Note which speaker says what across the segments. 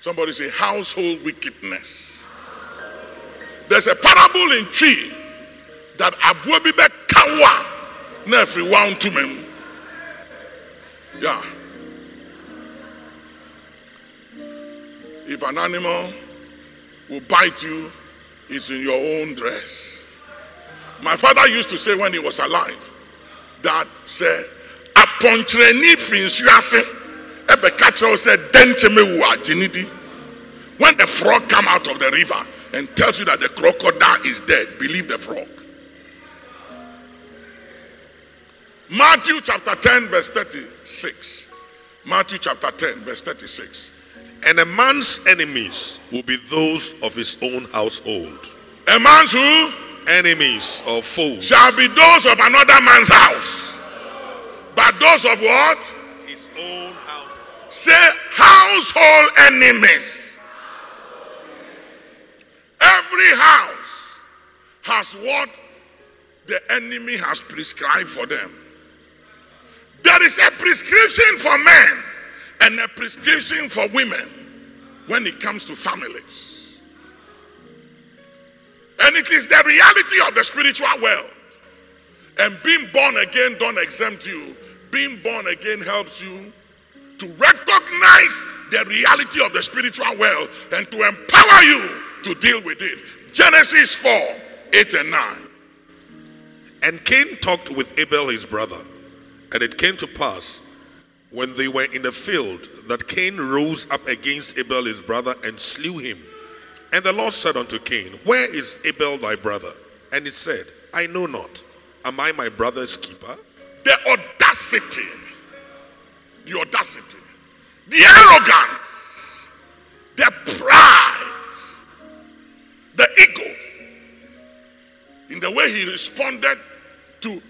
Speaker 1: Somebody say household wickedness. There's a parable in Twi that abuobi be kawa to me. Yeah. If an animal will bite you, it's in your own dress. My father used to say when he was alive, that said, apɔnkyerɛni firi ɛbɛka kyerɛw sɛ dɛnkyɛmɛ wu when the frog come out of the river and tells you that the crocodile is dead believe the frog matthew chapter 10 verse 36 matthew chapter 10 verse 36
Speaker 2: And a man's enemies will be those of his own household.
Speaker 1: a man's who
Speaker 2: Enemies or foes.
Speaker 1: shall be those of another man's house but those of what
Speaker 2: His own household.
Speaker 1: Say household enemies. Every house has what the enemy has prescribed for them. There is a prescription for men and a prescription for women when it comes to families. And it is the reality of the spiritual world. And being born again don't exempt you. Being born again helps you to recognize the reality of the spiritual world and to empower you to deal with it. Genesis 4 8 and 9.
Speaker 2: And Cain talked with Abel his brother. And it came to pass, when they were in the field, that Cain rose up against Abel his brother and slew him. And the Lord said unto Cain, Where is Abel thy brother? And he said, I know not. Am I my brother's keeper?
Speaker 1: The audacity, the audacity, the arrogance, the pride, the ego in the way he responded to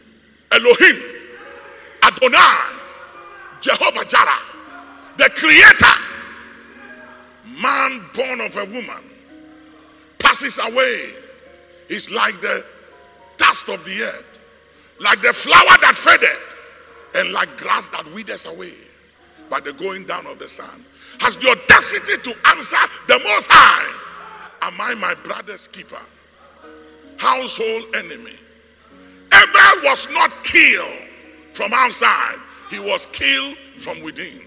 Speaker 1: Elohim, Adonai, Jehovah Jireh, the creator, man born of a woman, passes away. Is like the dust of the earth, like the flower that faded, and like grass that withers away by the going down of the sun. Has the audacity to answer the Most High, Am I my brother's keeper? Household enemy. Abel was not killed from outside, he was killed from within.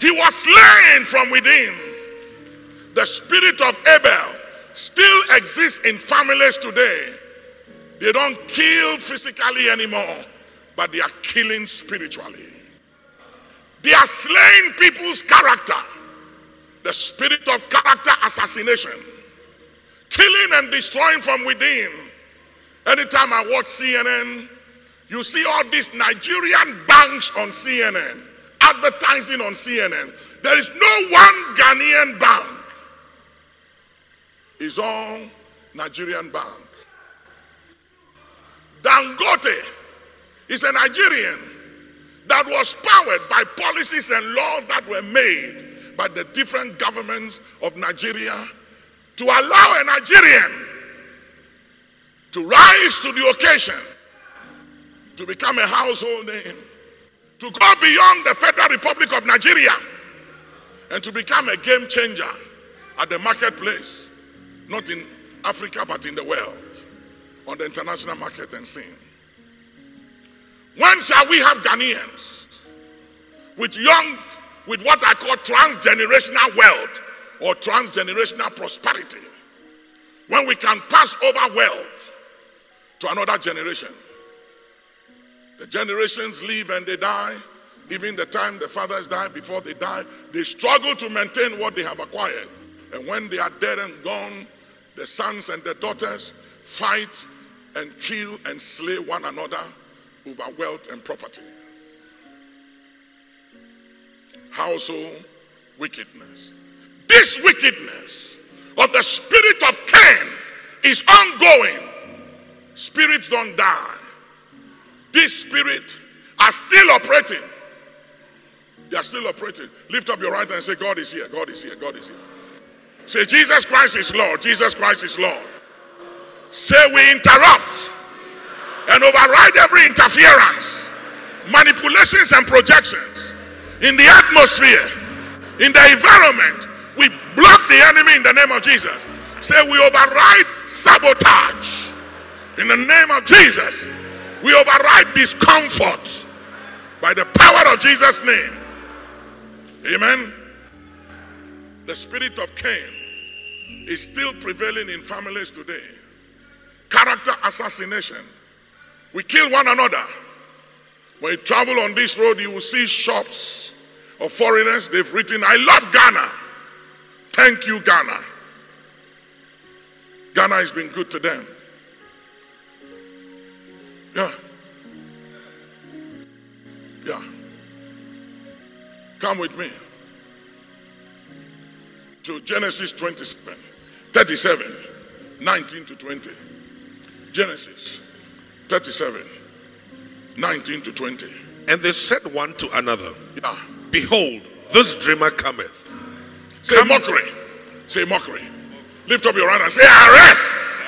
Speaker 1: He was slain from within. The spirit of Abel still exists in families today. They don't kill physically anymore, but they are killing spiritually. They are slaying people's character. The spirit of character assassination, killing and destroying from within. Anytime I watch CNN, you see all these Nigerian banks on CNN, advertising on CNN. There is no one Ghanaian bank. It's all Nigerian bank. Dangote is a Nigerian that was powered by policies and laws that were made by the different governments of Nigeria to allow a Nigerian to rise to the occasion, to become a household name, to go beyond the Federal Republic of Nigeria, and to become a game changer at the marketplace, not in Africa but in the world, on the international market and scene. When shall we have Ghanaians with young, with what I call transgenerational wealth or transgenerational prosperity? When we can pass over wealth to another generation. The generations live and they die. Even the time the fathers die, before they die, they struggle to maintain what they have acquired. And when they are dead and gone, the sons and the daughters fight and kill and slay one another over wealth and property. Household wickedness. This wickedness of the spirit of Cain is ongoing. Spirits don't die. This spirit are still operating. They are still operating. Lift up your right hand and say, God is here, God is here, God is here. Say, Jesus Christ is Lord, Jesus Christ is Lord. Say, we interrupt and override every interference, manipulations, and projections in the atmosphere in the environment, we block the enemy in the name of Jesus. Say, we override sabotage in the name of Jesus. We override discomfort by the power of Jesus' name. Amen. The spirit of Cain is still prevailing in families today. Character assassination. We kill one another. When you travel on this road, you will see shops of foreigners. They've written, I love Ghana. Thank you, Ghana. Ghana has been good to them. Yeah. Yeah. Come with me to Genesis 27, 37, 19 to 20. Genesis 37, 19 to 20.
Speaker 2: And they said one to another,
Speaker 1: Yeah.
Speaker 2: Behold, this dreamer cometh.
Speaker 1: Say mockery. Say mockery. Lift up your hand and say, I arrest.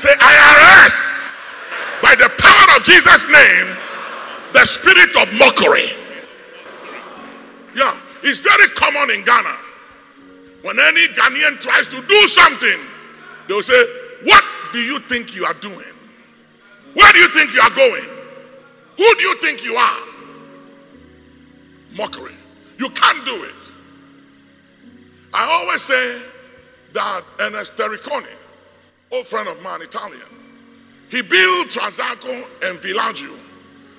Speaker 1: Say, I arrest. By the power of Jesus' name, the spirit of mockery. Yeah, it's very common in Ghana. When any Ghanaian tries to do something, they'll say, What do you think you are doing? Where do you think you are going? Who do you think you are? Mockery. You can't do it. I always say that Ernest Taricone, old friend of mine, Italian, he built Trasacco and Villaggio.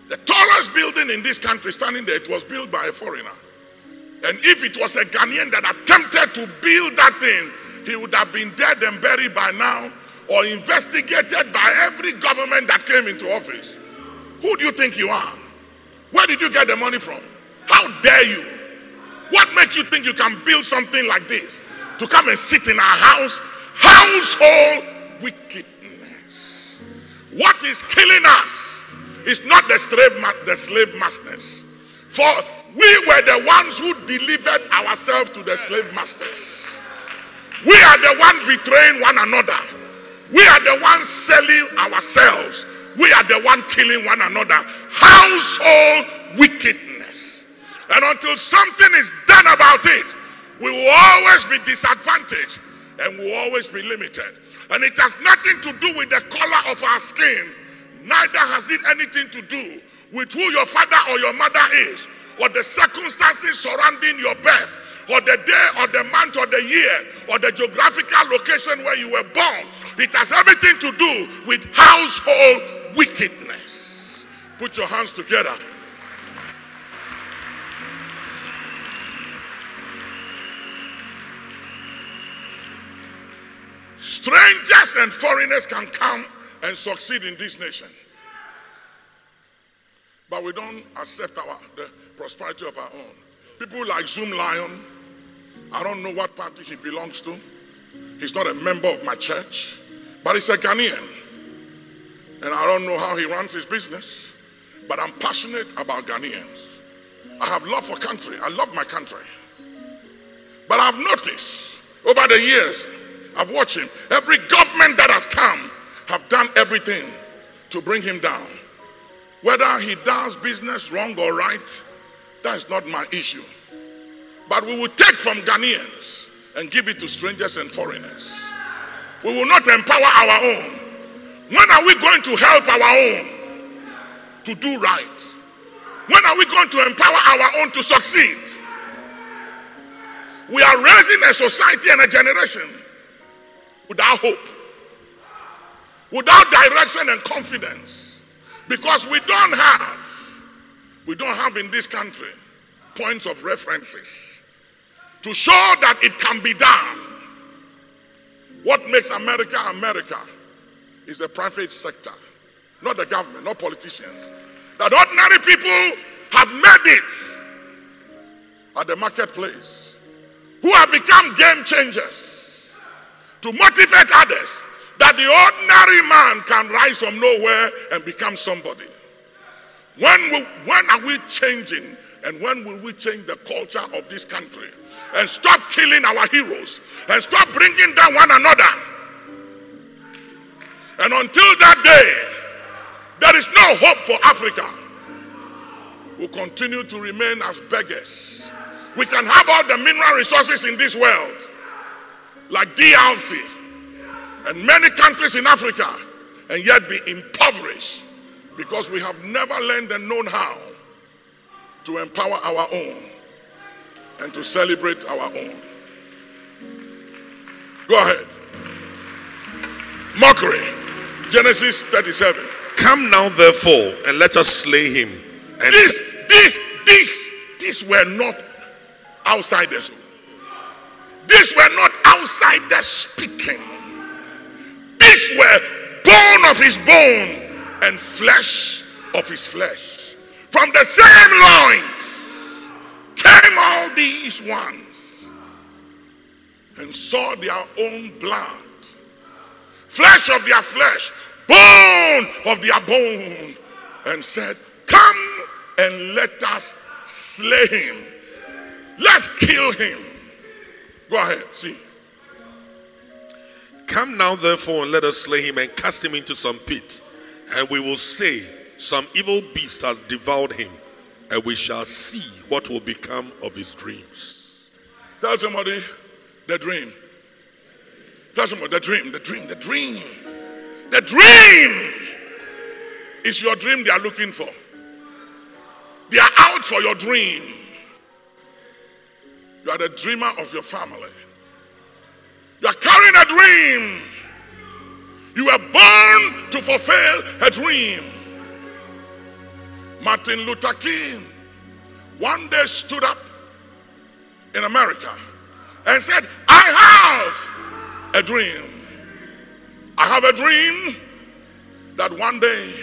Speaker 1: The tallest building in this country standing there, it was built by a foreigner. And if it was a Ghanaian that attempted to build that thing, he would have been dead and buried by now or investigated by every government that came into office. Who do you think you are? Where did you get the money from? How dare you? What makes you think you can build something like this? To come and sit in our house? Household wickedness. What is killing us is not the slave, ma- the slave masters. For we were the ones who delivered ourselves to the slave masters. We are the one betraying one another. We are the ones selling ourselves. We are the one killing one another. Household wickedness. And until something is done about it, we will always be disadvantaged and will always be limited. And it has nothing to do with the color of our skin, neither has it anything to do with who your father or your mother is, or the circumstances surrounding your birth, or the day, or the month, or the year, or the geographical location where you were born. It has everything to do with household wickedness. Put your hands together. Strangers and foreigners can come and succeed in this nation. But we don't accept our the prosperity of our own. People like Zoomlion, I don't know what party he belongs to. He's not a member of my church, but he's a Ghanaian. And I don't know how he runs his business, but I'm passionate about Ghanaians. I have love for country. I love my country. But I've noticed over the years, I've watched him. Every government that has come have done everything to bring him down. Whether he does business wrong or right, that is not my issue. But we will take from Ghanaians and give it to strangers and foreigners. We will not empower our own. When are we going to help our own to do right? When are we going to empower our own to succeed? We are raising a society and a generation without hope, without direction and confidence, because we don't have, we don't have in this country points of references to show that it can be done. What makes America America is the private sector, not the government, not politicians. That ordinary people have made it at the marketplace, who have become game changers to motivate others that the ordinary man can rise from nowhere and become somebody. When, will, when are we changing and when will we change the culture of this country and stop killing our heroes and stop bringing down one another? And until that day, there is no hope for Africa. We'll continue to remain as beggars. We can have all the mineral resources in this world, like DRC and many countries in Africa, and yet be impoverished because we have never learned and known how to empower our own and to celebrate our own. Go ahead. Mockery. Genesis 37.
Speaker 2: Come now, therefore, and let us slay him. And
Speaker 1: This, this, this, these were not outsiders. These were not outsiders speaking. These were bone of his bone and flesh of his flesh. From the same loins came all these ones and saw their own blood, flesh of their flesh, bone of their bone, and said, Come and let us slay him. Let's kill him. Go ahead, see.
Speaker 2: Come now, therefore, and let us slay him and cast him into some pit. And we will say, Some evil beast has devoured him, and we shall see what will become of his dreams.
Speaker 1: Tell somebody the dream. Tell somebody the dream, the dream, the dream. The dream is your dream they are looking for. They are out for your dream. You are the dreamer of your family. You are carrying a dream. You were born to fulfill a dream. Martin Luther King one day stood up in America and said, I have a dream. I have a dream that one day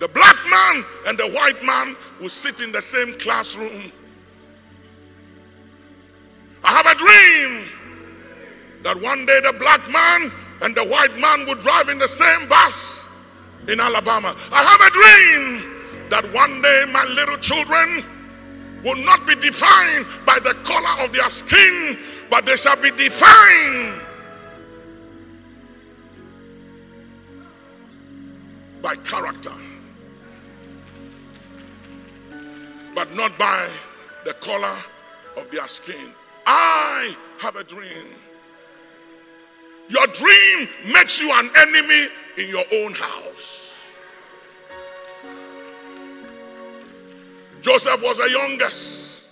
Speaker 1: the black man and the white man will sit in the same classroom. I have a dream that one day the black man and the white man would drive in the same bus in Alabama. I have a dream that one day my little children will not be defined by the color of their skin, but they shall be defined by character, but not by the color of their skin. I have a dream. Your dream makes you an enemy in your own house. Joseph was the youngest,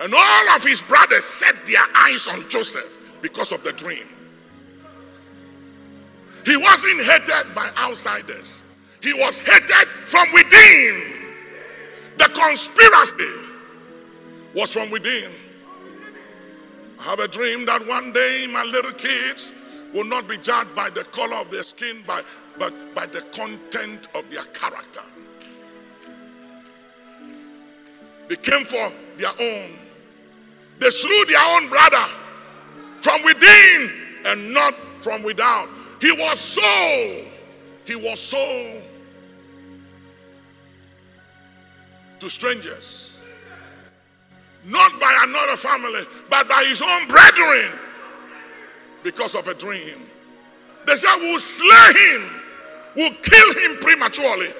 Speaker 1: and all of his brothers set their eyes on Joseph because of the dream. He wasn't hated by outsiders, he was hated from within. The conspiracy was from within. Have a dream that one day my little kids will not be judged by the color of their skin, but, but by the content of their character. They came for their own. They slew their own brother from within and not from without. He was so, he was so to strangers not by another family, but by his own brethren because of a dream. They said, We'll slay him, we'll kill him prematurely,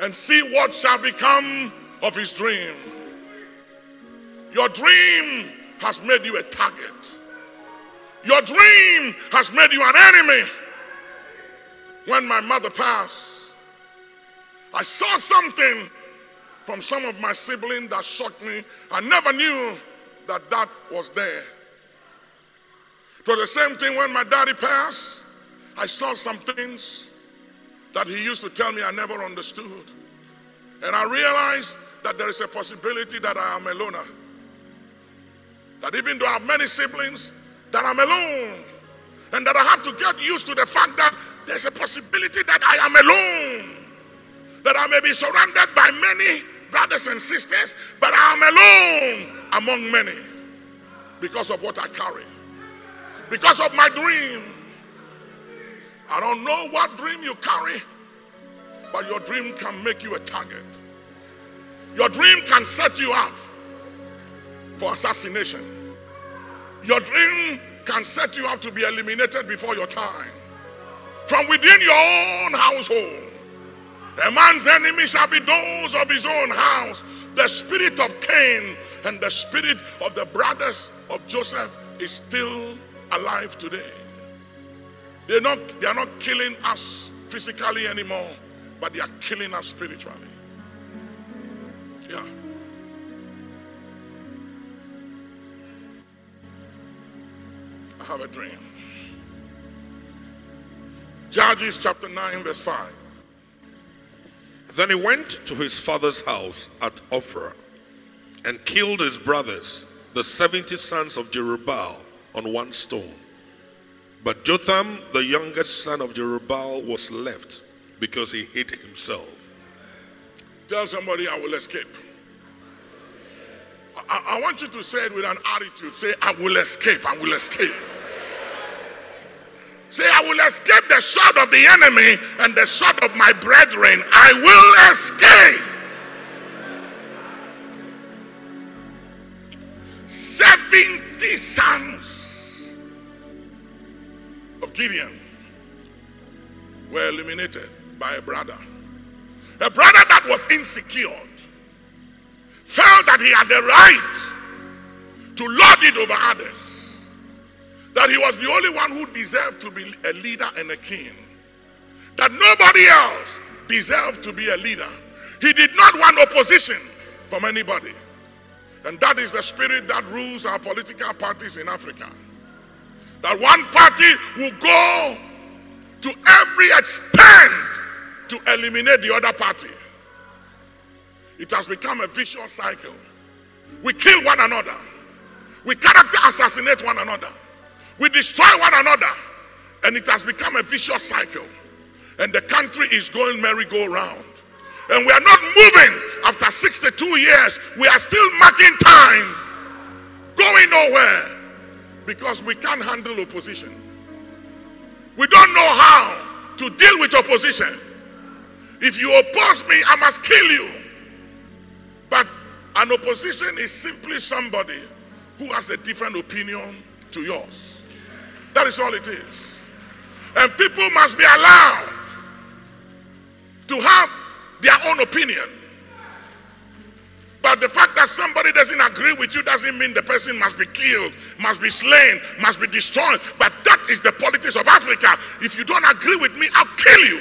Speaker 1: and see what shall become of his dream. Your dream has made you a target, your dream has made you an enemy. When my mother passed, I saw something from some of my siblings that shocked me. I never knew that that was there. It was the same thing when my daddy passed. I saw some things that he used to tell me I never understood. And I realized that there is a possibility that I am a loner. That even though I have many siblings, that I'm alone. And that I have to get used to the fact that there's a possibility that I am alone I may be surrounded by many brothers and sisters, but I am alone among many because of what I carry, because of my dream. I don't know what dream you carry, but your dream can make you a target. Your dream can set you up for assassination. Your dream can set you up to be eliminated before your time from within your own household. A man's enemy shall be those of his own house. The spirit of Cain And the spirit of the brothers of Joseph is still alive today. They're not, they are not killing us physically anymore, but they are killing us spiritually. Yeah. I have a dream. Judges chapter 9, verse 5.
Speaker 2: Then he went to his father's house at Ophrah and killed his brothers, the 70 sons of Jerubbaal, on one stone. But Jotham, the youngest son of Jerubbaal, was left because he hid himself.
Speaker 1: Tell somebody I will escape. I, I want you to say it with an attitude. Say, I will escape. I will escape. Say, I will escape the sword of the enemy and the sword of my brethren. I will escape. 70 sons of Gideon were eliminated by a brother. A brother that was insecure felt that he had the right to lord it over others, that he was the only one who deserved to be a leader and a king, that nobody else deserved to be a leader. He did not want opposition from anybody. And that is the spirit that rules our political parties in Africa. That one party will go to every extent to eliminate the other party. It has become a vicious cycle. We kill one another, we character assassinate one another, we destroy one another, and it has become a vicious cycle. And the country is going merry-go-round and we are not moving after 62 years. We are still marking time, going nowhere because we can't handle opposition. We don't know how to deal with opposition. If you oppose me, I must kill you. But an opposition is simply somebody who has a different opinion to yours. That is all it is. And people must be allowed to have their own opinion. But the fact that somebody doesn't agree with you doesn't mean the person must be killed, must be slain, must be destroyed. But that is the politics of Africa. If you don't agree with me, I'll kill you.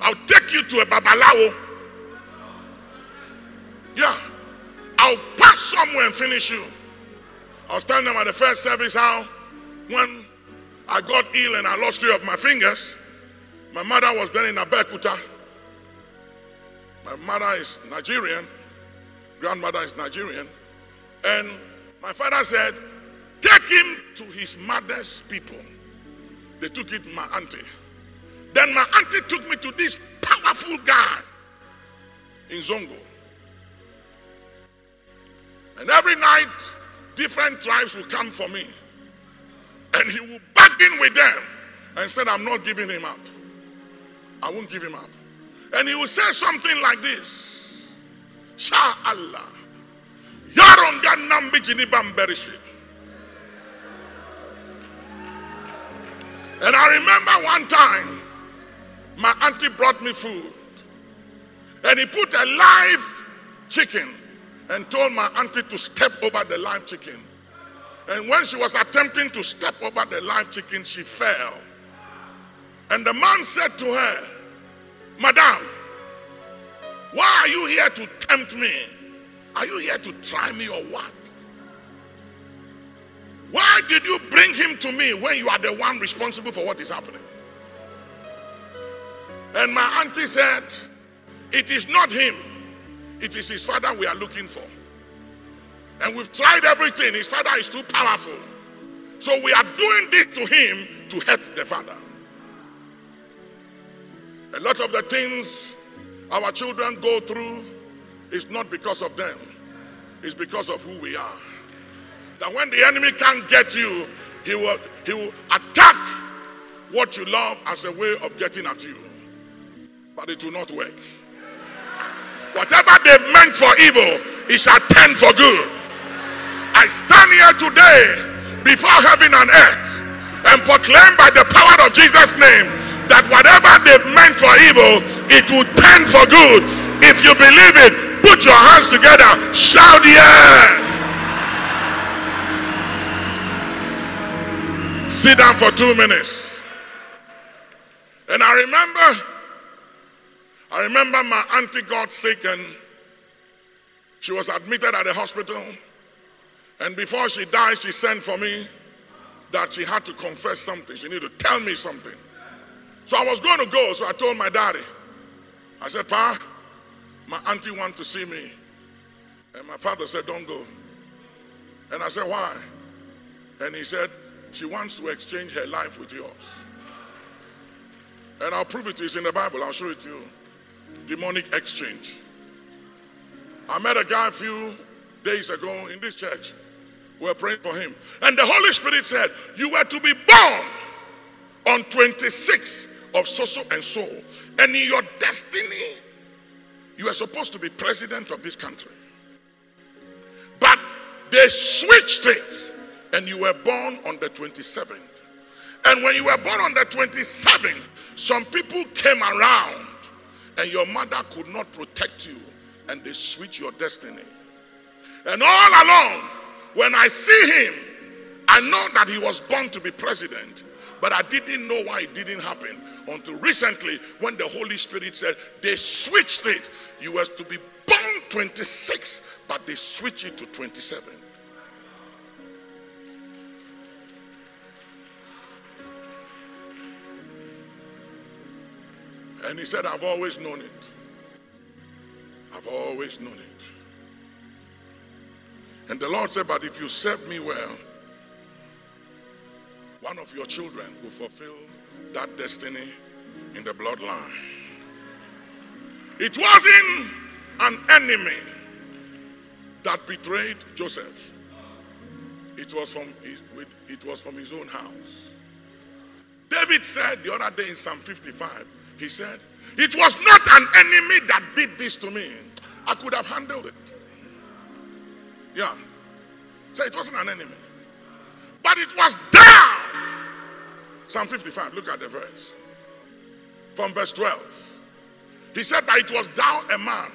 Speaker 1: I'll take you to a babalawo. Yeah. I'll pass somewhere and finish you. I was telling them at the first service how when I got ill and I lost three of my fingers, my mother was then in Abeokuta. My mother is Nigerian, grandmother is Nigerian. And my father said, Take him to his mother's people. They took it to my auntie. Then my auntie took me to this powerful guy in Zongo. And every night, different tribes will come for me. And he will bargain with them and said, I'm not giving him up. I won't give him up. And he will say something like this Sha Allah. Yaronga nambi jinibamberishi. And I remember one time my auntie brought me food. And he put a live chicken and told my auntie to step over the live chicken. And when she was attempting to step over the live chicken, she fell. And the man said to her, Madam, why are you here to tempt me? Are you here to try me or what? Why did you bring him to me when you are the one responsible for what is happening? And my auntie said, It is not him, it is his father we are looking for. And we've tried everything, his father is too powerful. So we are doing this to him to hurt the father. A lot of the things our children go through is not because of them, it's because of who we are. That when the enemy can't get you, he will, he will attack what you love as a way of getting at you. But it will not work. Whatever they meant for evil, it shall turn for good. I stand here today before heaven and earth and proclaim by the power of Jesus' name that whatever they meant for evil, it will turn for good. If you believe it, put your hands together. Shout yeah. Sit down for two minutes. And I remember, I remember my auntie got sick and she was admitted at the hospital. And before she died, she sent for me that she had to confess something. She needed to tell me something. So I was going to go. So I told my daddy, I said, Pa, my auntie wants to see me. And my father said, Don't go. And I said, Why? And he said, She wants to exchange her life with yours. And I'll prove it to you. It's in the Bible. I'll show it to you. Demonic exchange. I met a guy a few days ago in this church. We were praying for him. And the Holy Spirit said, You were to be born on 26 of so so and so. And in your destiny, you are supposed to be president of this country. But they switched it, and you were born on the 27th. And when you were born on the 27th, some people came around, and your mother could not protect you, and they switched your destiny. And all along, when I see him, I know that he was born to be president, but I didn't know why it didn't happen until recently when the Holy Spirit said they switched it. You were to be born 26, but they switched it to 27. And he said, I've always known it. I've always known it. And the Lord said, But if you serve me well, one of your children will fulfill that destiny in the bloodline. It wasn't an enemy that betrayed Joseph. It was from his, it was from his own house. David said the other day in Psalm 55, he said, It was not an enemy that did this to me. I could have handled it. Yeah. So it wasn't an enemy. But it was down. Psalm 55, look at the verse. From verse 12. He said, But it was thou a man,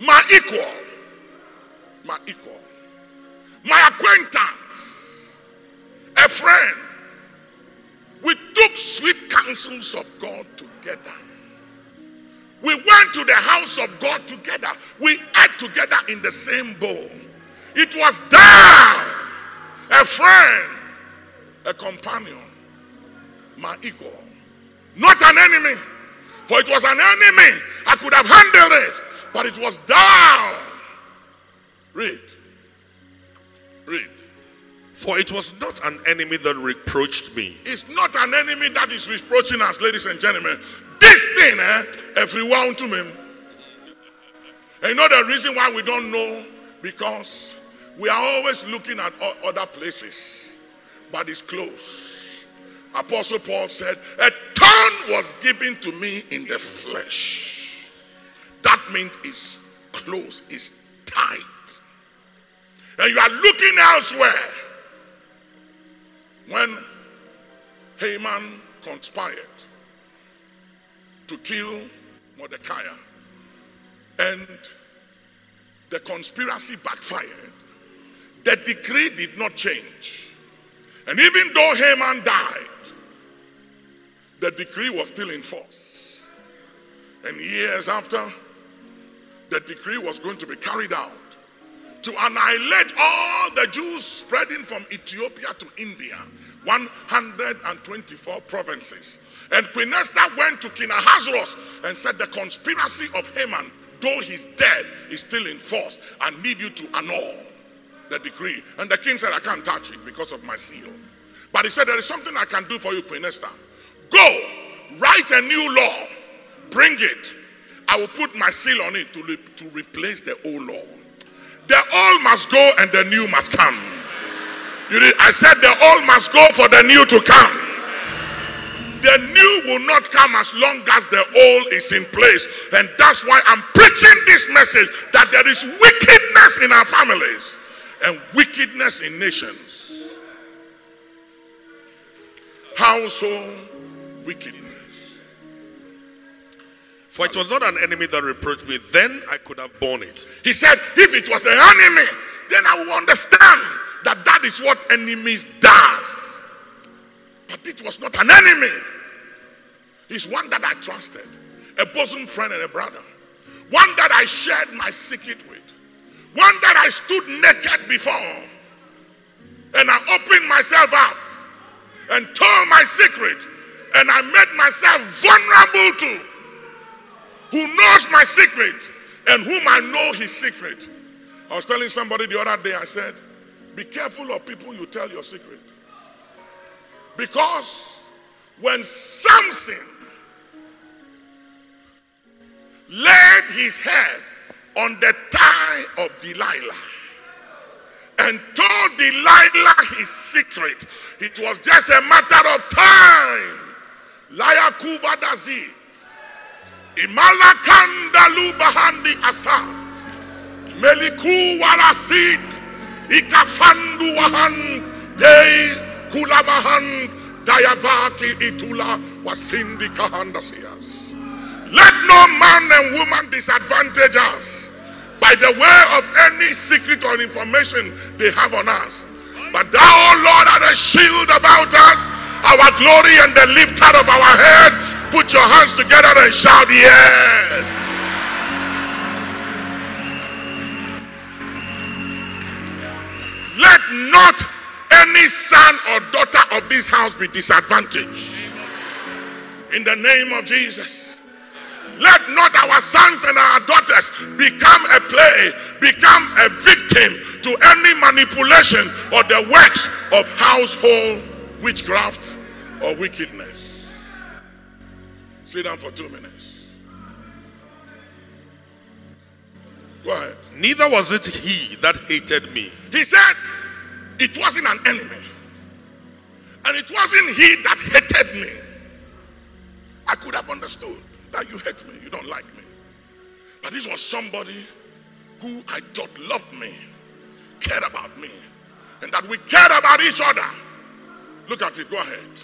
Speaker 1: my equal, my equal, my acquaintance, a friend. We took sweet counsels of God together. We went to the house of God together. We ate together in the same bowl. It was thou, a friend, a companion, my equal, not an enemy. For it was an enemy. I could have handled it, but it was thou. Read. Read.
Speaker 2: For it was not an enemy that reproached me.
Speaker 1: It's not an enemy that is reproaching us, ladies and gentlemen. This thing, eh, everyone to me. And you know the reason why we don't know? Because we are always looking at other places, but it's close. Apostle Paul said, A thorn was given to me in the flesh. That means it's close, it's tight. And you are looking elsewhere. When Haman conspired to kill Mordecai, and the conspiracy backfired, the decree did not change. And even though Haman died, the decree was still in force. And years after, the decree was going to be carried out to annihilate all the Jews spreading from Ethiopia to India, 124 provinces. And Queen Esther went to King Ahasuerus and said, The conspiracy of Haman, though he's dead, is still in force. I need you to annul the decree. And the king said, I can't touch it because of my seal. But he said, There is something I can do for you, Queen Esther. Go, write a new law, bring it. I will put my seal on it to, re- to replace the old law. The old must go and the new must come. You did, I said the old must go for the new to come. The new will not come as long as the old is in place. And that's why I'm preaching this message that there is wickedness in our families and wickedness in nations. Household wickedness.
Speaker 2: For it was not an enemy that reproached me, then I could have borne it.
Speaker 1: He said, if it was an enemy, then I will understand that that is what enemies does. But it was not an enemy. He's one that I trusted, a bosom friend and a brother, one that I shared my secret with, one that I stood naked before, and I opened myself up and told my secret, and I made myself vulnerable to, who knows my secret and whom I know his secret. I was telling somebody the other day, I said, Be careful of people you tell your secret. Because when Samson laid his head on the thigh of Delilah and told Delilah his secret, it was just a matter of time. Laya kuva dazit. Imalakanda lubahandi asad. Meliku warasit. Ikafandu wahan. Dei kulabahan. Dayavaki itula wasindi kahandasias. Let no man and woman disadvantage us by the way of any secret or information they have on us. But thou, O Lord, art a shield about us, our glory and the lifter of our head. Put your hands together and shout, Yes. Let not any son or daughter of this house be disadvantaged. In the name of Jesus. Let not our sons and our daughters become a play, become a victim to any manipulation or the works of household witchcraft or wickedness. Sit down for two minutes. Go ahead.
Speaker 2: Neither was it he that hated me,
Speaker 1: He said it wasn't an enemy. And it wasn't he that hated me. I could have understood that you hate me, you don't like me. But this was somebody who I thought loved me, cared about me, and that we cared about each other. Look at it, go ahead.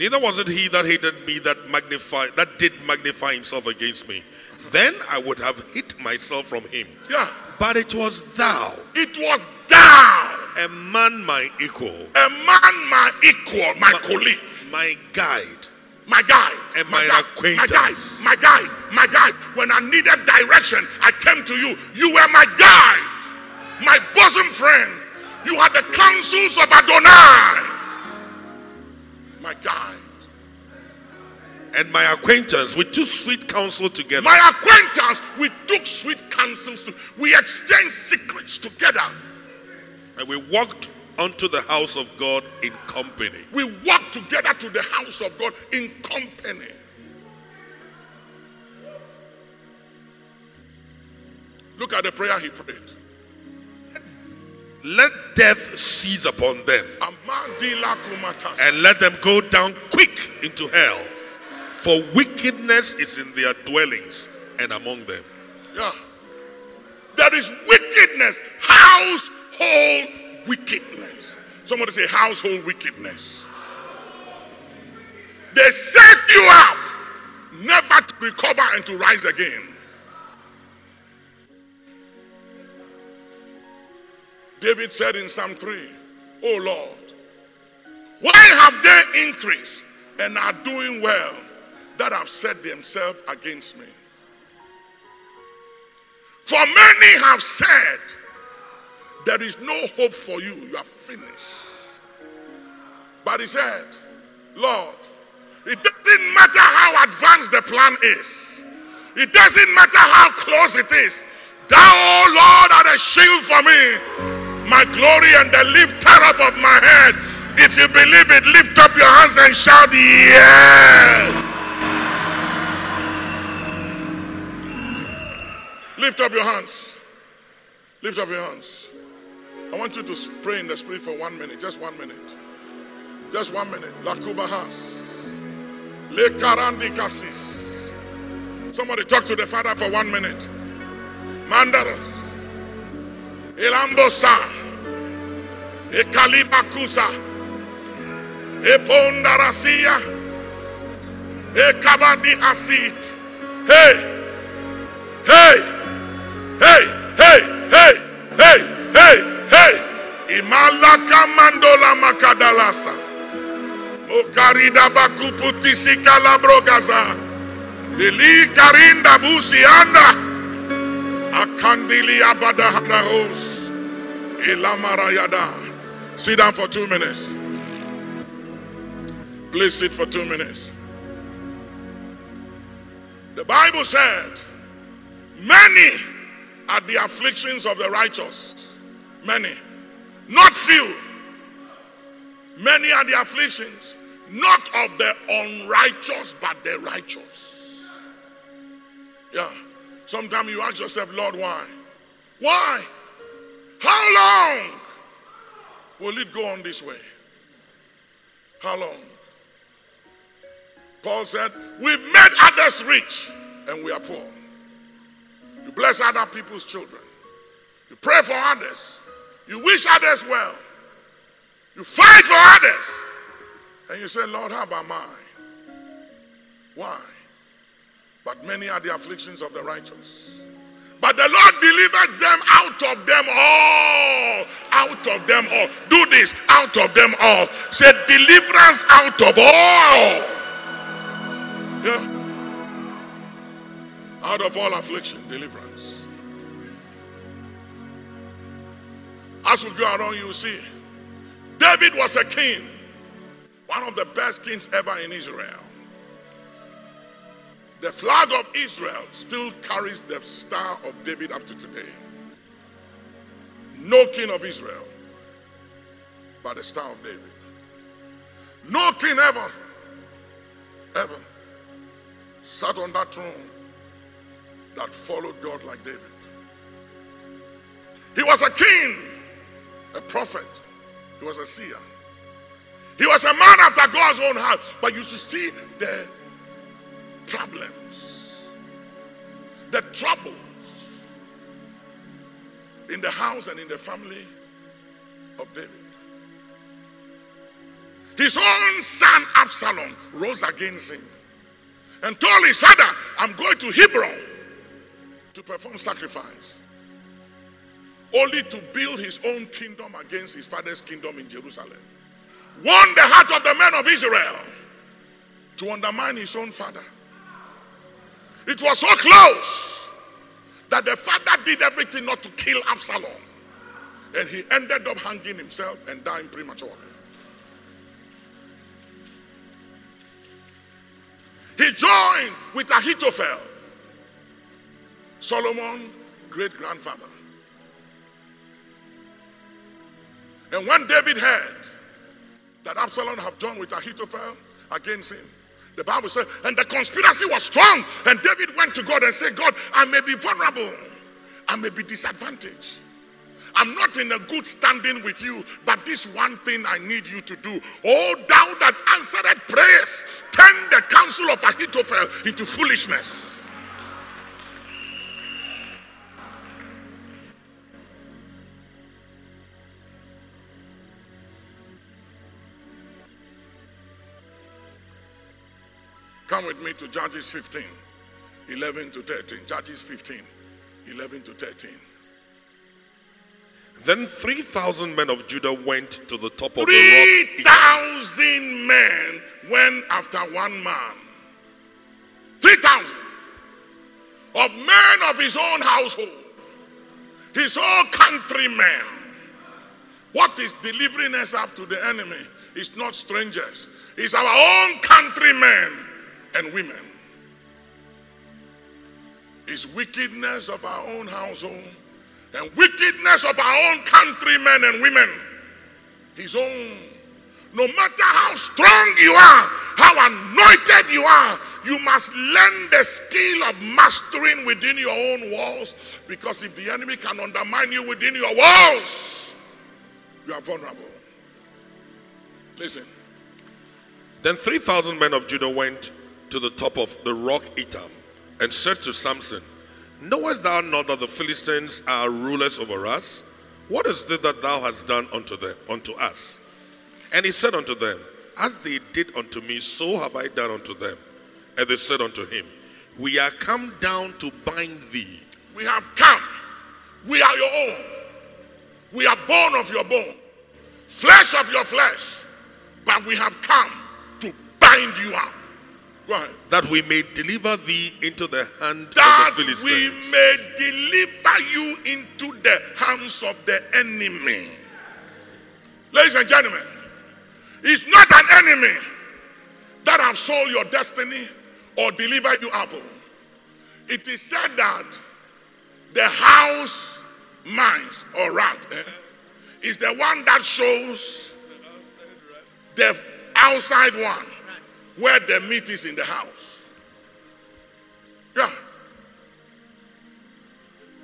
Speaker 2: Neither was it he that hated me that magnified that did magnify himself against me. Then I would have hid myself from him.
Speaker 1: Yeah.
Speaker 2: But it was thou,
Speaker 1: It was thou,
Speaker 2: a man my equal,
Speaker 1: a man, my equal, my colleague,
Speaker 2: my guide,
Speaker 1: my guide,
Speaker 2: And
Speaker 1: my
Speaker 2: my
Speaker 1: guide, my guide,
Speaker 2: acquaintance.
Speaker 1: my guide, my guide. When I needed direction, I came to you. You were my guide, my bosom friend. You had the counsels of Adonai, my guide,
Speaker 2: and my acquaintance. We took sweet counsel together.
Speaker 1: my acquaintance. We took sweet counsels. To, we exchanged secrets together.
Speaker 2: and we walked unto the house of God in company.
Speaker 1: We walked together to the house of God in company. Look at the prayer he prayed.
Speaker 2: Let death seize upon them, and let them go down quick into hell. For wickedness is in their dwellings and among them.
Speaker 1: Yeah. There is wickedness, household wickedness. Somebody say household wickedness. They set you up never to recover and to rise again. David said in Psalm 3, Oh Lord, why have they increased and are doing well that have set themselves against me? For many have said, There is no hope for you, you are finished. But he said, Lord, it doesn't matter how advanced the plan is, it doesn't matter how close it is. Thou, O Lord, art a shield for me, my glory and the lifter up of my head. If you believe it, lift up your hands and shout, Yes. Lift up your hands. Lift up your hands. I want you to pray in the spirit for one minute. Just one minute. Just one minute. Lakuba has. Le karandi kasis. Somebody talk to the Father for one minute. Mandaras. Ilambosa, Ekalibakusa, Epondarasia, Ekabadi Asit. Hey, hey, hey, hey, hey, hey, hey, hey. Imalaka mandola makadalasa. Mokarida bakuputisi kalabrogaza. Deli karinda busianda. Akandili abadahra rose. Ilamarayada. Sit down for two minutes. Please sit for two minutes. The Bible said, Many are the afflictions of the righteous. Many. Not few. Many are the afflictions, not of the unrighteous, but the righteous. Yeah. Sometimes you ask yourself, Lord, why? Why? How long will it go on this way? How long? Paul said, We've made others rich and we are poor. You bless other people's children. You pray for others. You wish others well. You fight for others. And you say, Lord, how about mine? Why? But many are the afflictions of the righteous. But the Lord delivered them out of them all. Out of them all. Do this out of them all. Say deliverance out of all. Yeah. Out of all affliction, deliverance. As we go around, you see, David was a king, one of the best kings ever in Israel. The flag of Israel still carries the star of David up to today. No king of Israel but the star of David. No king ever, ever sat on that throne that followed God like David. He was a king, a prophet, he was a seer. He was a man after God's own heart. But you should see the problems, the troubles in the house and in the family of David. His own son Absalom rose against him and told his father, I'm going to Hebron to perform sacrifice, only to build his own kingdom against his father's kingdom in Jerusalem. Won the heart of the men of Israel to undermine his own father. It was so close that the father did everything not to kill Absalom. And he ended up hanging himself and dying prematurely. He joined with Ahithophel, Solomon great grandfather. And when David heard that Absalom had joined with Ahithophel against him, the Bible said, and the conspiracy was strong. And David went to God and said, God, I may be vulnerable, I may be disadvantaged. I'm not in a good standing with you, but this one thing I need you to do. Oh, thou that answered prayers, turn the counsel of Ahithophel into foolishness. Come with me to Judges 15, 11 to 13. Judges 15, 11 to 13.
Speaker 2: Then 3,000 men of Judah went to the top of the rock.
Speaker 1: 3,000 men went after one man. 3,000 of men of his own household, his own countrymen. What is delivering us up to the enemy is not strangers, it's our own countrymen and women. It's wickedness of our own household and wickedness of our own countrymen and women. His own. No matter how strong you are, how anointed you are, you must learn the skill of mastering within your own walls. Because if the enemy can undermine you within your walls, you are vulnerable. Listen.
Speaker 2: Then 3,000 men of Judah went to the top of the rock Etam and said to Samson, Knowest thou not that the Philistines are rulers over us? What is this that thou hast done unto them unto us? And he said unto them, As they did unto me, so have I done unto them. And they said unto him, We are come down to bind thee.
Speaker 1: We have come. We are your own. We are born of your bone, flesh of your flesh. But we have come to bind you up.
Speaker 2: That we may deliver thee into the hand
Speaker 1: That
Speaker 2: of the Philistines.
Speaker 1: we may deliver you into the hands of the enemy. Ladies and gentlemen, it's not an enemy that have sold your destiny or delivered you up. It is said that the house mice or rat eh, is the one that shows the outside one where the meat is in the house. Yeah.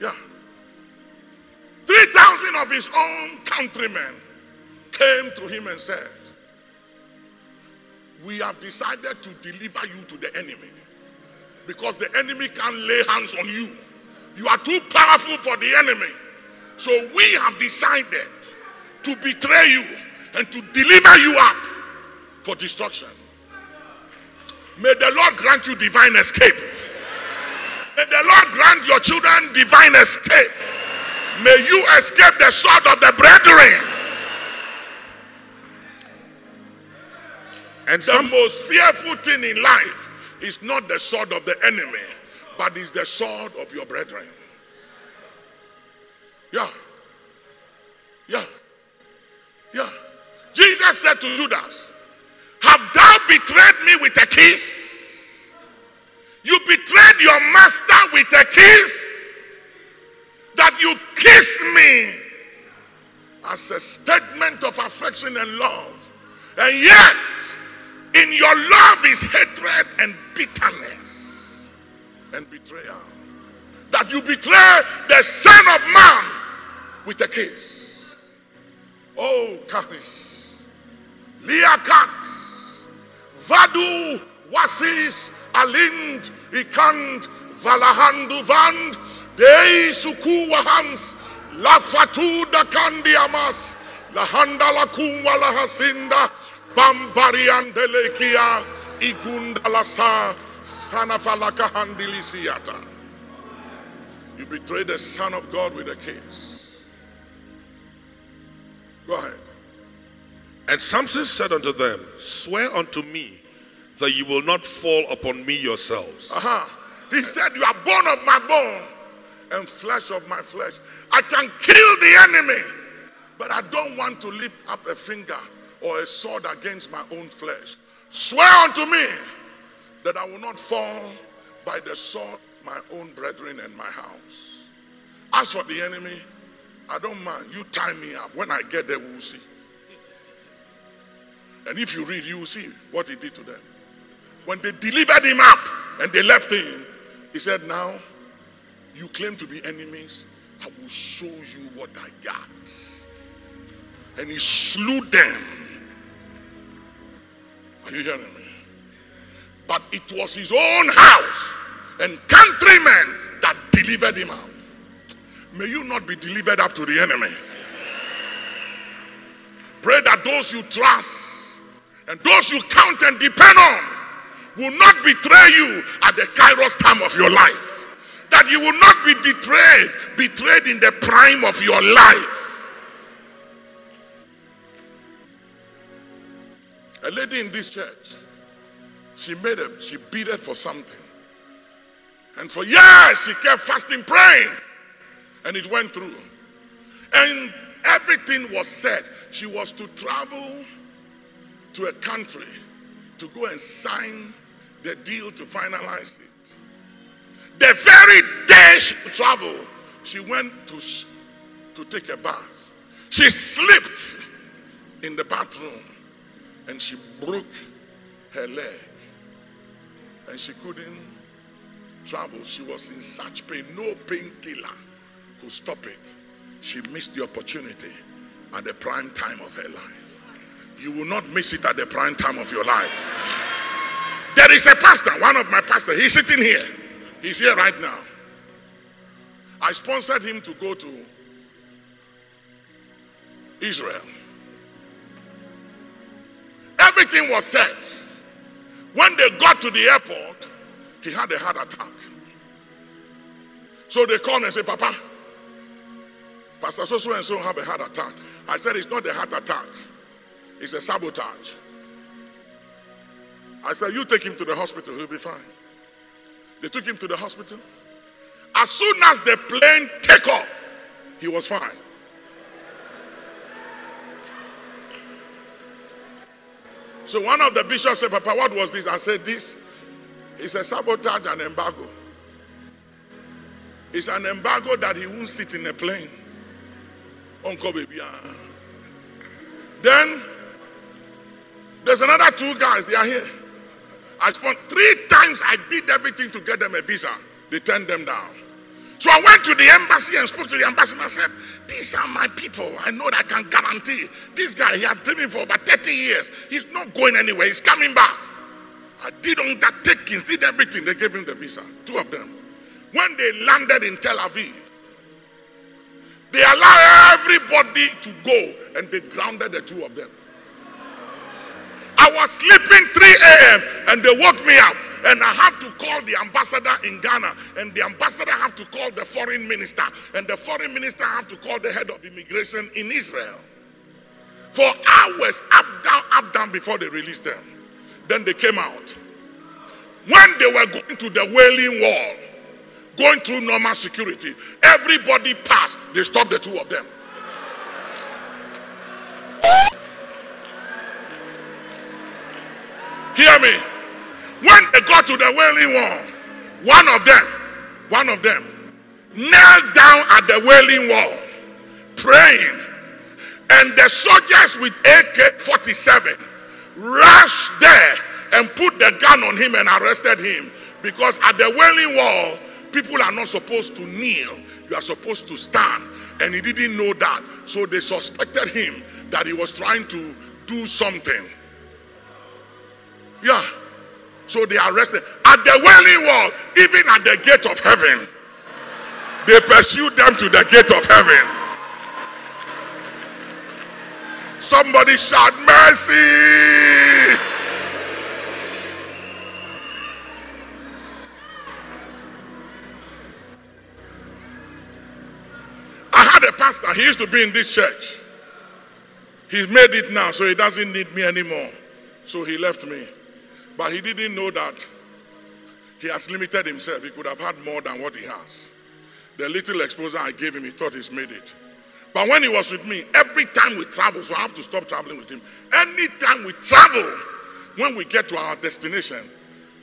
Speaker 1: Yeah. 3,000 of his own countrymen came to him and said, We have decided to deliver you to the enemy because the enemy can't lay hands on you. You are too powerful for the enemy. So we have decided to betray you and to deliver you up for destruction. May the Lord grant you divine escape. May the Lord grant your children divine escape. May you escape the sword of the brethren.
Speaker 2: And
Speaker 1: The
Speaker 2: some
Speaker 1: most fearful thing in life is not the sword of the enemy, but is the sword of your brethren. Yeah. Yeah. Yeah. Jesus said to Judas, Have thou betrayed me with a kiss? You betrayed your master with a kiss? That you kiss me as a statement of affection and love. And yet, in your love is hatred and bitterness and betrayal. That you betray the Son of Man with a kiss. Oh, Karis. Liakat. Vadu Wasis Alind Ikand Valahandu Vand Dei Suku Wahans Lafatu Dakandiamas Lahanda Lakuwa Lahasinda Bambarian Delekia Igundalasa Sanafalaka Handilisiata. You betrayed the Son of God with a kiss. Go ahead.
Speaker 2: And Samson said unto them, Swear unto me that you will not fall upon me yourselves.
Speaker 1: Uh-huh. He said, You are bone of my bone and flesh of my flesh. I can kill the enemy, but I don't want to lift up a finger or a sword against my own flesh. Swear unto me that I will not fall by the sword my own brethren and my house. As for the enemy, I don't mind. You tie me up. When I get there, we'll see. And if you read, you will see what he did to them. When they delivered him up and they left him, he said, Now you claim to be enemies. I will show you what I got. And he slew them. Are you hearing me? But it was his own house and countrymen that delivered him up. May you not be delivered up to the enemy. Pray that those you trust and those you count and depend on will not betray you at the kairos time of your life. That you will not be betrayed, betrayed in the prime of your life. A lady in this church, she made a, she beat it for something. And for years she kept fasting, praying. And it went through. And everything was said. She was to travel to a country to go and sign the deal to finalize it. The very day she traveled, she went to, to take a bath. She slipped in the bathroom and she broke her leg. And she couldn't travel. She was in such pain. No painkiller could stop it. She missed the opportunity at the prime time of her life. You will not miss it at the prime time of your life. There is a pastor, one of my pastors, he's sitting here. He's here right now. I sponsored him to go to Israel. Everything was set. When they got to the airport, he had a heart attack. So they called and said, Papa, Pastor so and so have a heart attack. I said, It's not a heart attack, it's a sabotage. I said, You take him to the hospital, he'll be fine. They took him to the hospital. As soon as the plane take off, he was fine. So one of the bishops said, Papa, what was this? I said, This is a sabotage and embargo. It's an embargo that he won't sit in a plane. Uncle baby. ah. Then there's another two guys, they are here. I spent three times I did everything to get them a visa. They turned them down. So I went to the embassy and spoke to the ambassador and said, These are my people. I know that I can guarantee. This guy, he has been for over 30 years. He's not going anywhere. He's coming back. I did undertakings, did everything. They gave him the visa. Two of them. When they landed in Tel Aviv, they allowed everybody to go and they grounded the two of them. I was sleeping 3 a.m. and they woke me up. And I have to call the ambassador in Ghana, and the ambassador have to call the foreign minister, and the foreign minister have to call the head of immigration in Israel. For hours, up down, up down before they released them. Then they came out. When they were going to the wailing wall, going through normal security, everybody passed. They stopped the two of them. Hear me. When they got to the wailing wall, one of them, one of them, knelt down at the wailing wall, praying. And the soldiers with AK 47 rushed there and put the gun on him and arrested him. Because at the wailing wall, people are not supposed to kneel, you are supposed to stand. And he didn't know that. So they suspected him that he was trying to do something. Yeah. So they arrested at the wailing wall, even at the gate of heaven. They pursued them to the gate of heaven. Somebody shout mercy. I had a pastor, he used to be in this church. He's made it now, so he doesn't need me anymore. So he left me. But he didn't know that he has limited himself. He could have had more than what he has. The little exposure I gave him, he thought he's made it. But when he was with me, every time we travel, so I have to stop traveling with him. Anytime we travel, when we get to our destination,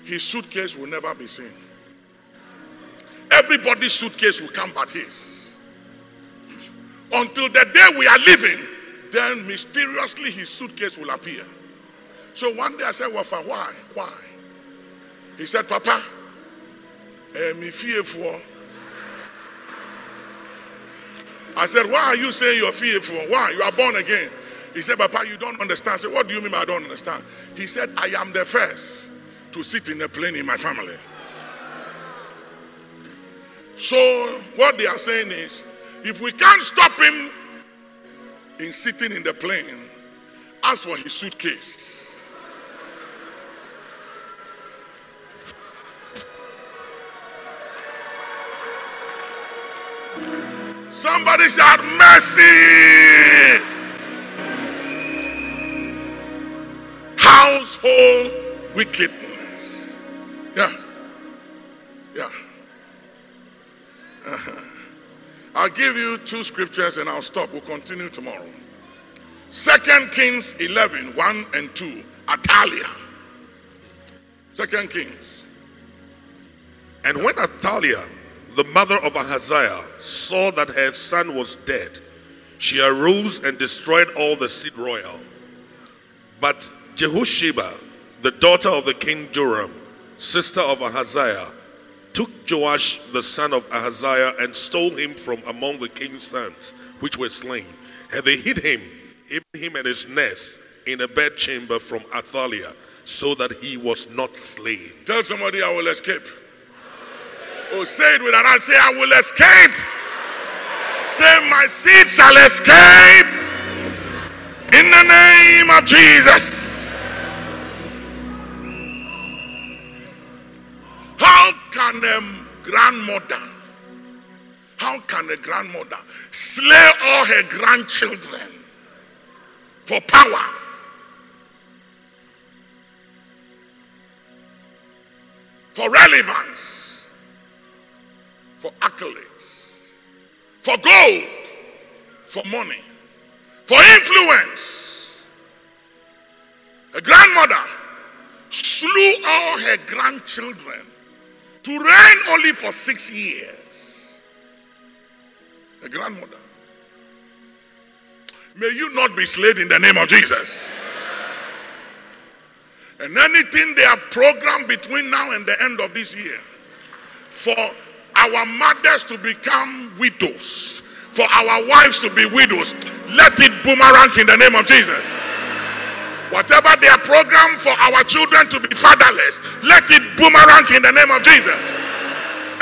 Speaker 1: his suitcase will never be seen. Everybody's suitcase will come but his. Until the day we are leaving, then mysteriously his suitcase will appear. So one day I said, Wafa, why? Why? He said, Papa, eh, me fearful. I said, Why are you saying you're fearful? Why? You are born again. He said, Papa, you don't understand. I said, What do you mean I don't understand? He said, I am the first to sit in a plane in my family. So what they are saying is, if we can't stop him in sitting in the plane, ask for his suitcase. Somebody shout mercy. Household wickedness. Yeah. Yeah. Uh-huh. I'll give you two scriptures and I'll stop. We'll continue tomorrow. Second Kings 11, 1 and 2. Atalia. Second Kings.
Speaker 2: And when Athaliah, the mother of Ahaziah, saw that her son was dead, she arose and destroyed all the seed royal. But Jehosheba, the daughter of the king Joram, sister of Ahaziah, took Joash the son of Ahaziah and stole him from among the king's sons, which were slain. And they hid him, even him and his nest, in a bedchamber from Athaliah, so that he was not slain.
Speaker 1: Tell somebody I will escape. Oh, say it with an. Say, I will escape. Say, my seed shall escape. In the name of Jesus. How can a grandmother, how can a grandmother slay all her grandchildren for power? For relevance, for accolades, for gold, for money, for influence. A grandmother slew all her grandchildren to reign only for six years. A grandmother. May you not be slayed in the name of Jesus. And anything they have programmed between now and the end of this year for our mothers to become widows, for our wives to be widows, let it boomerang in the name of Jesus. Whatever their program for our children to be fatherless, let it boomerang in the name of Jesus.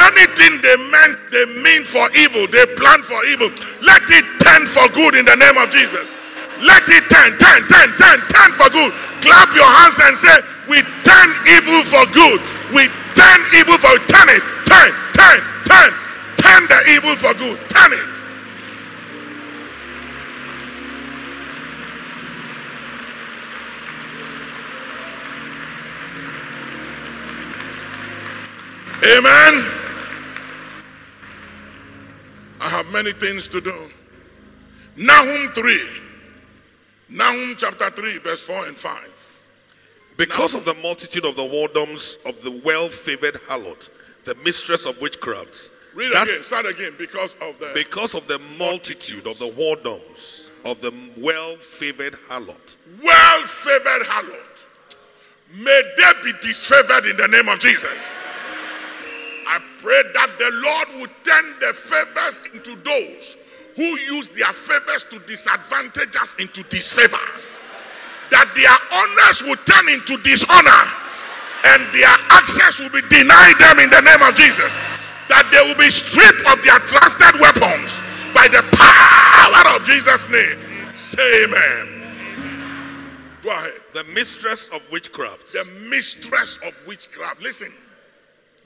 Speaker 1: Anything they meant, they mean for evil, they plan for evil, let it turn for good in the name of Jesus. Let it turn, turn, turn, turn, turn for good. Clap your hands and say, We turn evil for good. We turn evil for turn it, turn, turn, turn, turn the evil for good. Turn it. Amen. I have many things to do. Nahum 3. Nahum chapter 3, verse 4 and 5.
Speaker 2: Because of the multitude of the whoredoms of the well favored harlot, the mistress of witchcrafts.
Speaker 1: Read
Speaker 2: that-
Speaker 1: again, start again. Because of the
Speaker 2: Because of the multitude of the whoredoms of the well favored harlot.
Speaker 1: well favored harlot, may they be disfavored in the name of Jesus. I pray that the Lord would turn the favors into those who use their favors to disadvantage us into disfavor. That their honors would turn into dishonor and their access will be denied them in the name of Jesus. That they will be stripped of their trusted weapons by the power of Jesus' name. Say amen. Go ahead.
Speaker 2: The mistress of witchcraft.
Speaker 1: The mistress of witchcraft. Listen.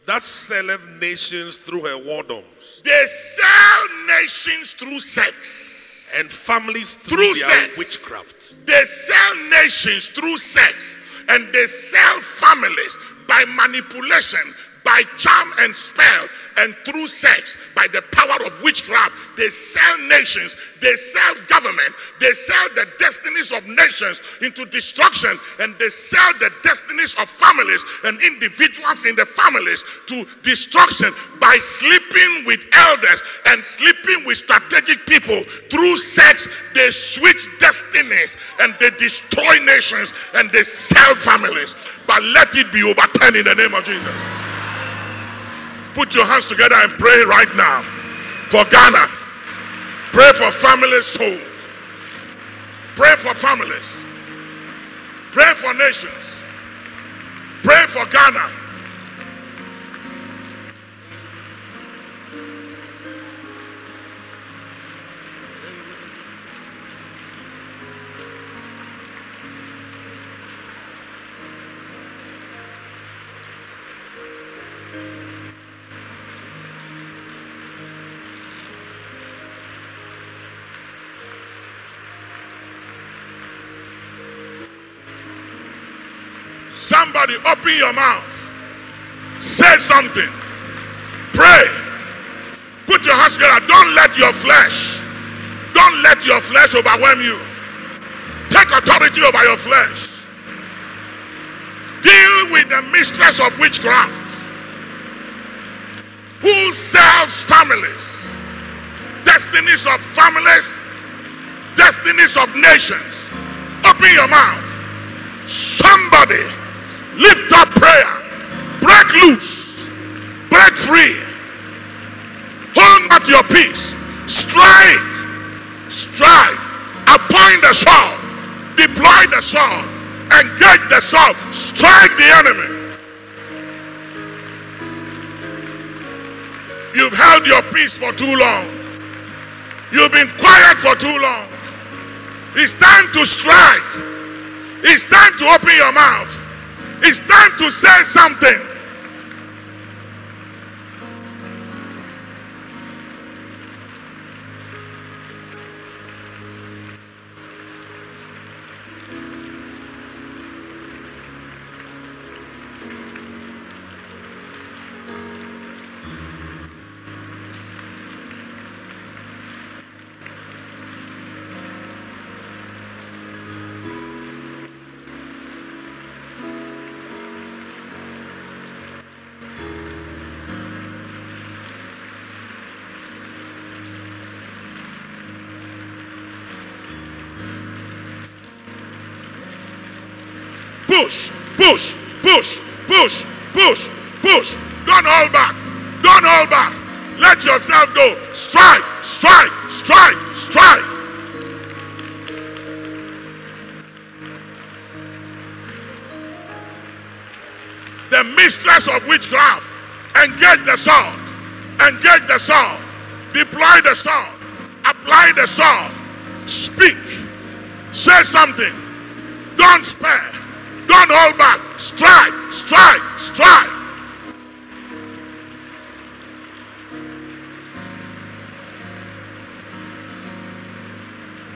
Speaker 2: that selleth nations through her whoredoms,
Speaker 1: They sell nations through sex.
Speaker 2: and families through,
Speaker 1: Through sex.
Speaker 2: witchcraft.
Speaker 1: They sell nations through sex. And they sell families by manipulation, by charm and spell, and through sex, by the power of witchcraft. They sell nations, they sell government, they sell the destinies of nations into destruction, and they sell the destinies of families and individuals in the families to destruction by sleeping with elders and sleeping with strategic people. Through sex, they switch destinies and they destroy nations and they sell families. But let it be overturned in the name of Jesus. Put your hands together and pray right now for Ghana. Pray for families sold. Pray for families. Pray for nations. Pray for Ghana. Somebody open your mouth. Say something. Pray. Put your hands together. Don't let your flesh, don't let your flesh overwhelm you. Take authority over your flesh. Deal with the mistress of witchcraft who sells families, destinies of families, destinies of nations. Open your mouth. Somebody lift up prayer. Break loose. Break free. Hold not your peace. Strike. Strike. Appoint the sword. Deploy the sword. Engage the sword. Strike the enemy. You've held your peace for too long. You've been quiet for too long. It's time to strike. It's time to open your mouth. It's time to say something. Sword, deploy the sword, apply the sword, speak, say something, don't spare, don't hold back, strike, strike, strike.